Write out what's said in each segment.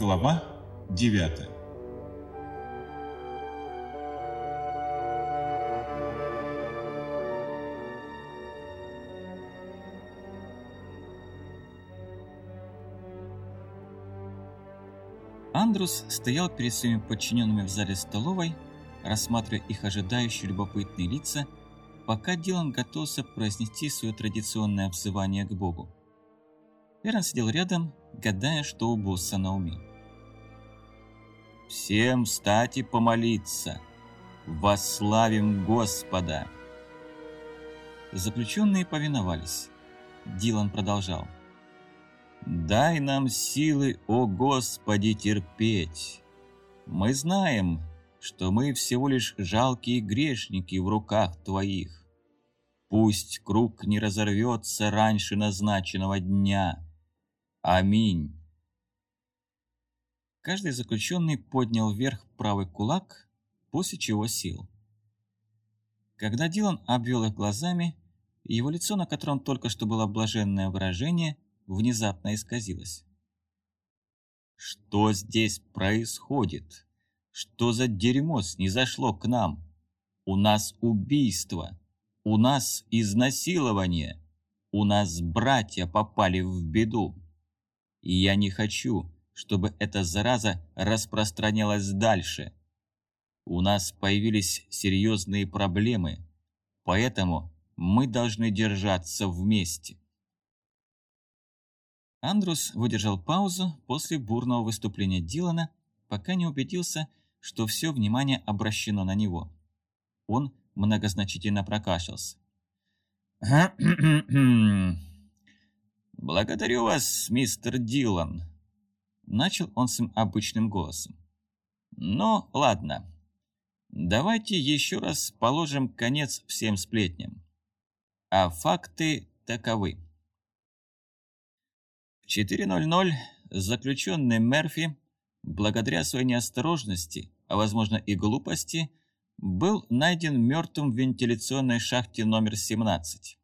Глава 9 Андрус стоял перед своими подчиненными в зале столовой, рассматривая их ожидающие любопытные лица, пока Дилан готовился произнести свое традиционное обзывание к Богу. Эрон сидел рядом, гадая, что у босса на уме. «Всем встать и помолиться! Восславим Господа!» Заключенные повиновались. Дилан продолжал. «Дай нам силы, о Господи, терпеть! Мы знаем, что мы всего лишь жалкие грешники в руках Твоих. Пусть круг не разорвется раньше назначенного дня. Аминь. Каждый заключенный поднял вверх правый кулак, после чего сел. Когда Дилан обвел их глазами, его лицо, на котором только что было блаженное выражение, внезапно исказилось. «Что здесь происходит? Что за дерьмо снизошло к нам? У нас убийство!» У нас изнасилование. У нас братья попали в беду. И я не хочу, чтобы эта зараза распространялась дальше. У нас появились серьезные проблемы, поэтому мы должны держаться вместе. Андрус выдержал паузу после бурного выступления Дилана, пока не убедился, что все внимание обращено на него. Он многозначительно прокашлялся. «Благодарю вас, мистер Дилан», — начал он своим обычным голосом. «Ну, ладно. Давайте еще раз положим конец всем сплетням. А факты таковы. В 4.00 заключенный Мерфи, благодаря своей неосторожности, а возможно и глупости, был найден мертвым в вентиляционной шахте номер 17.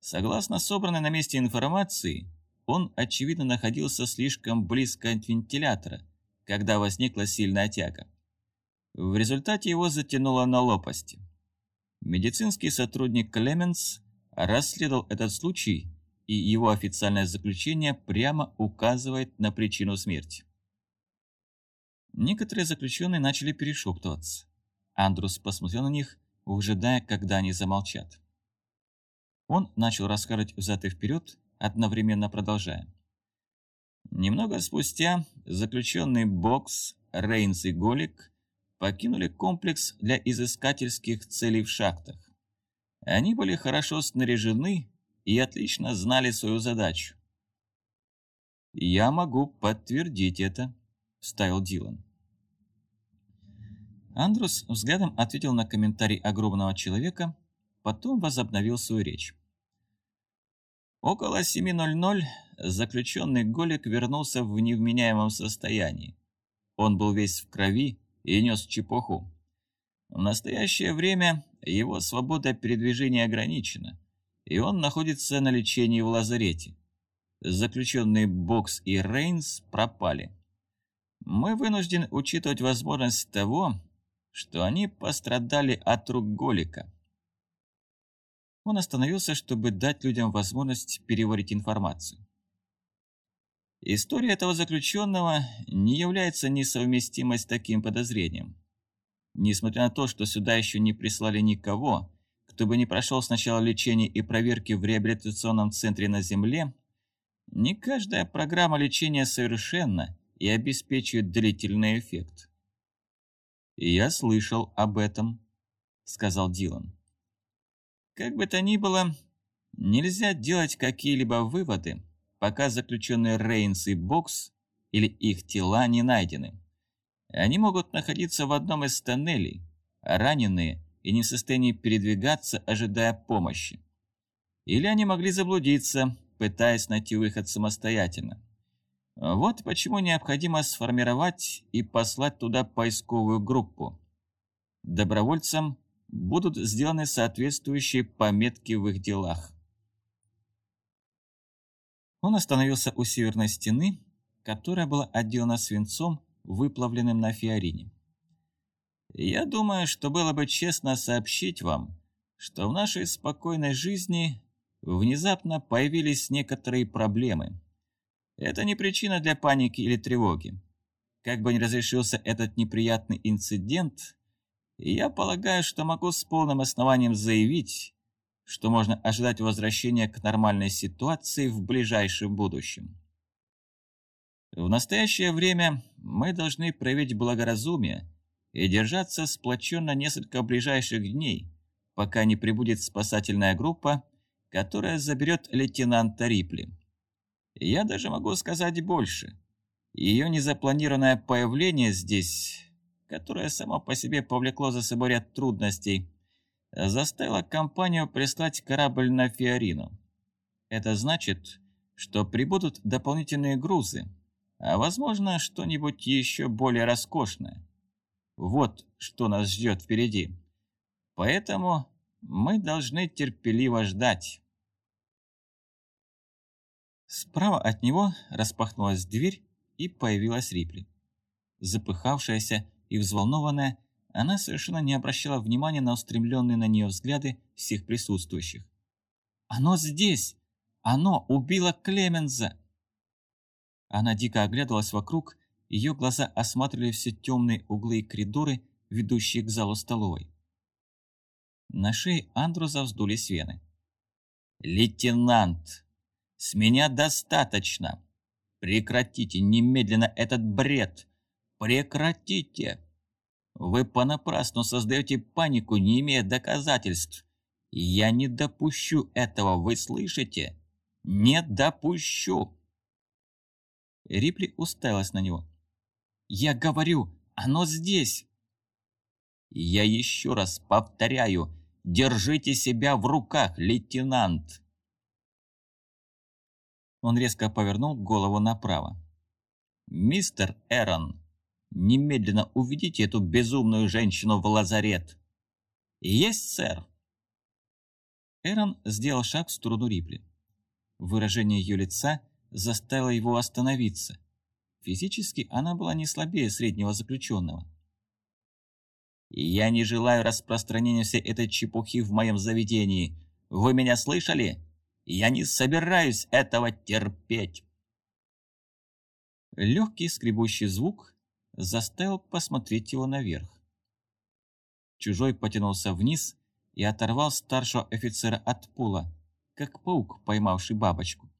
Согласно собранной на месте информации, он, очевидно, находился слишком близко от вентилятора, когда возникла сильная тяга. В результате его затянуло на лопасти. Медицинский сотрудник Клеменс расследовал этот случай, и его официальное заключение прямо указывает на причину смерти. Некоторые заключенные начали перешептываться. Андрус посмотрел на них, выжидая, когда они замолчат. Он начал рассказывать взад и вперед, одновременно продолжая. Немного спустя заключенный Бокс, Рейнс и Голик покинули комплекс для изыскательских целей в шахтах. Они были хорошо снаряжены и отлично знали свою задачу. «Я могу подтвердить это», — вставил Дилан. Андрус взглядом ответил на комментарий огромного человека, потом возобновил свою речь. Около 7.00 заключенный Голик вернулся в невменяемом состоянии. Он был весь в крови и нес чепуху. В настоящее время его свобода передвижения ограничена, и он находится на лечении в лазарете. Заключенные Бокс и Рейнс пропали. Мы вынуждены учитывать возможность того, что они пострадали от рук Голика. Он остановился, чтобы дать людям возможность переварить информацию. История этого заключенного не является несовместимой с таким подозрением. Несмотря на то, что сюда еще не прислали никого, кто бы не прошел сначала лечение и проверки в реабилитационном центре на Земле, не каждая программа лечения совершенна и обеспечивает длительный эффект. «Я слышал об этом», — сказал Дилан. «Как бы то ни было, нельзя делать какие-либо выводы, пока заключенные Рейнс и Бокс или их тела не найдены. Они могут находиться в одном из тоннелей, раненые и не в состоянии передвигаться, ожидая помощи. Или они могли заблудиться, пытаясь найти выход самостоятельно. Вот почему необходимо сформировать и послать туда поисковую группу. Добровольцам будут сделаны соответствующие пометки в их делах. Он остановился у северной стены, которая была отделана свинцом, выплавленным на фиорине. Я думаю, что было бы честно сообщить вам, что в нашей спокойной жизни внезапно появились некоторые проблемы. Это не причина для паники или тревоги. Как бы ни разрешился этот неприятный инцидент, я полагаю, что могу с полным основанием заявить, что можно ожидать возвращения к нормальной ситуации в ближайшем будущем. В настоящее время мы должны проявить благоразумие и держаться сплоченно несколько ближайших дней, пока не прибудет спасательная группа, которая заберет лейтенанта Рипли. Я даже могу сказать больше. Ее незапланированное появление здесь, которое само по себе повлекло за собой ряд трудностей, заставило компанию прислать корабль на Фиорину. Это значит, что прибудут дополнительные грузы, а возможно что-нибудь еще более роскошное. Вот что нас ждет впереди. Поэтому мы должны терпеливо ждать. Справа от него распахнулась дверь и появилась Рипли. Запыхавшаяся и взволнованная, она совершенно не обращала внимания на устремленные на нее взгляды всех присутствующих. «Оно здесь! Оно убило Клеменза!» Она дико оглядывалась вокруг, ее глаза осматривали все темные углы и коридоры, ведущие к залу столовой. На шее Андруза вздулись вены. «Лейтенант, с меня достаточно! Прекратите немедленно этот бред! Прекратите! Вы понапрасну создаете панику, не имея доказательств. Я не допущу этого, вы слышите? Не допущу!» Рипли уставилась на него. «Я говорю, оно здесь!» «Я еще раз повторяю, держите себя в руках, лейтенант!» Он резко повернул голову направо. «Мистер Эрон, немедленно уведите эту безумную женщину в лазарет!» «Есть, сэр!» Эрон сделал шаг в сторону Рипли. Выражение ее лица – заставила его остановиться. Физически она была не слабее среднего заключенного. «Я не желаю распространения всей этой чепухи в моем заведении. Вы меня слышали? Я не собираюсь этого терпеть!» Легкий скребущий звук заставил посмотреть его наверх. Чужой потянулся вниз и оторвал старшего офицера от пола, как паук, поймавший бабочку.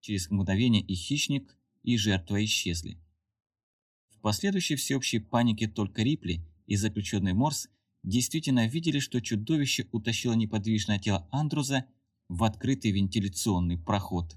Через мгновение и хищник, и жертва исчезли. В последующей всеобщей панике только Рипли и заключенный Морс действительно видели, что чудовище утащило неподвижное тело Андруза в открытый вентиляционный проход.